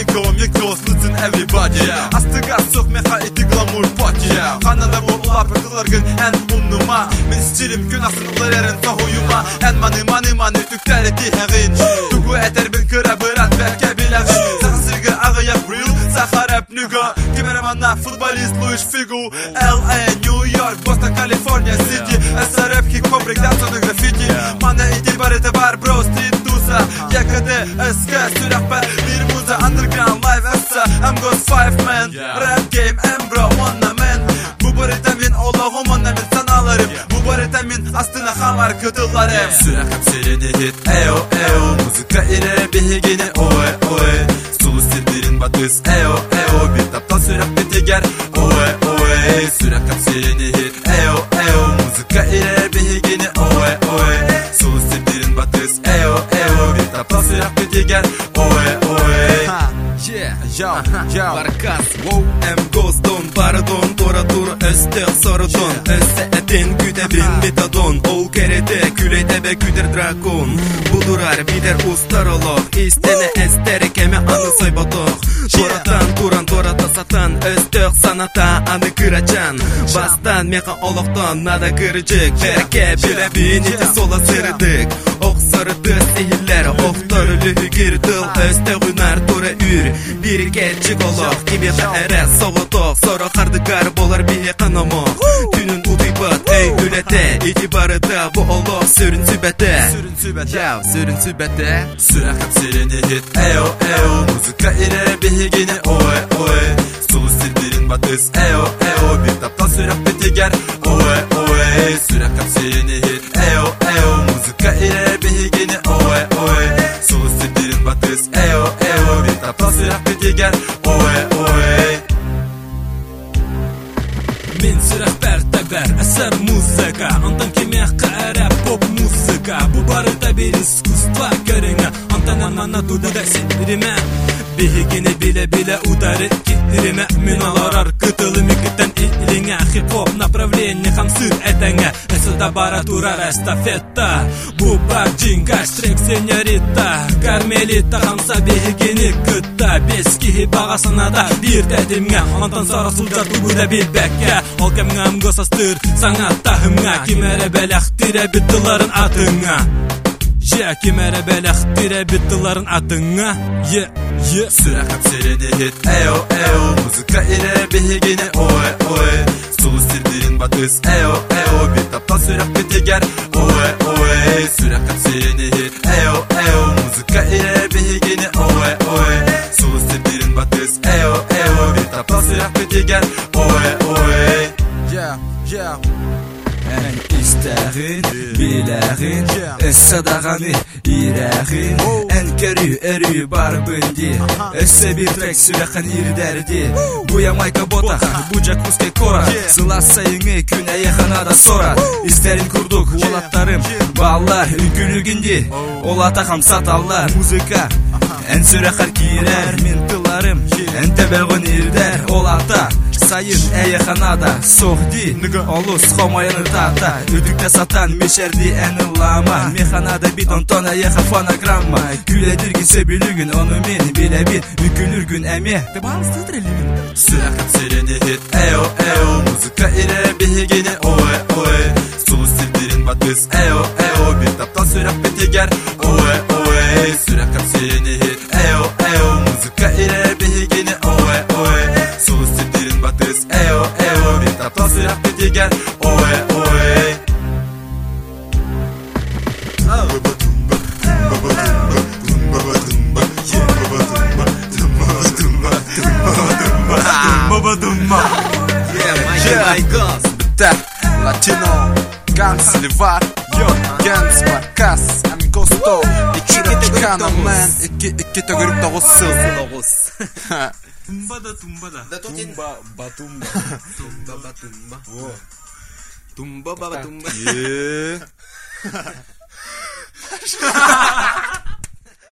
ego mi close listen everybody yeah. Astıgar sot meha eti glamour party yeah. Kanada mor ula pırtılırgın en umnuma Min stilim gün asınılır erin fahoyuma En manı manı manı tükler eti hevin Tugu eter bin kıra bırat verke bilevin Sakın sırgı ağı yap real Sahar hep nüga Kimeramanlar futbolist Luis Figo. LA New York Boston California City. SRF hip hop breakdance graffiti. Mana itibarı da var bro street dusa Yakada eske sürekber bir muza Underground live essa I'm got five man. Rap game em bro one man Bu baritamin Allah'ım annemin sanalarım Bu baritamin aslına hamar kıtılarım Sürekap sereni hit Eyo eyo Müzika ile bihigini Em gozdon, baradon, torador Östök sorudon Öste etin güdebin metadon Ol kerede küleyde be güder dragon Bulurar bider ustarolog İstene ester keme anı saybatok Toratan turan torata satan Östök sanata anı kıracan. Bastan meka olokton nada kırıcık. Berke bile biniti sola sırdık Ok sarıdı sihirler Oktar lühügür dıl Östök ünar tura ür. Bir geçik olok. Gibi ere soğutok Sonra kardıgar bolar bir kanamok Tünün udibat ey ülete. İtibarı da bu olok sürün sübete. Sürün sübete. Ya sürün sübete. Sürekap sereni hit Eyo eyo Müzika ile bihigini oe oe Sulu sildirin batız Eyo eyo Bir tapta sürekli tiger Oe oe Sürekap sereni hit Eyo eyo Müzika ile bihigini oe oe Sulu sildirin batız Eyo eyo Bir tapta Bu barı табир искусство көріңі Антанамана тудыда сендіріме Бігігіні біле-біле ударит киттіріме Мен аларар күтілі мекіттен иліңе Хип-хоп направление хамсыр әтәңе Avançada para durar Буба, джинга, штрек, сеньорита Кармелита, хамса, бейгені күтті Бес кейі бағасына да бір тәдімге Антан сара сұлдар бүгіде бейбәкке Ол кәмің амғы састыр, саңа тахымға Кемәрі бәләқ тире біттіларын атыңа Же, кемәрі бәләқ тире біттіларын атыңа Е, е, сүрәқап сүреді хит Эйо, эйо, музыка ире бейгені sildirin batız Eyo eyo Bir tapta sürekli tiger Oe oe Sürekap sereni hit Eyo eyo Müzika ile bihigini مستعين بلاغين الصدغني يلاغين انكري اري باربندي السبي ترك سلخن يردردي بويا майка бота бужак куске кора сыласайыңы күн аяханада сора издерин курдук олаттарым баллар үлгүлүгүндү ол атакам саталлар музыка ән сүрәхәр киерәр мен тыларым ән тәбәғын ирдәр ол irder, olata Sayın eyehanada Sohdi Olus homayını tata Üdükte satan meşerdi en ılama Mehanada bidon tona yeha fonogramma. Güledir gitse bilügün onu min bile bil Mükülür gün emi. De bağlı limin Sürekap sereni hit Eyo eyo Müzika ile eyo Bir tapta sürekli tiger Oe oe Yeah, my god. Bitter, Latino, Gans, Livar, Yo, Gens, Markas, Amigosto, İki de çıkana man, iki, iki de görüp de olsun. Tumba da tumba da Da Tumba, batumba Tumba, batumba Tumba, batumba Yeah.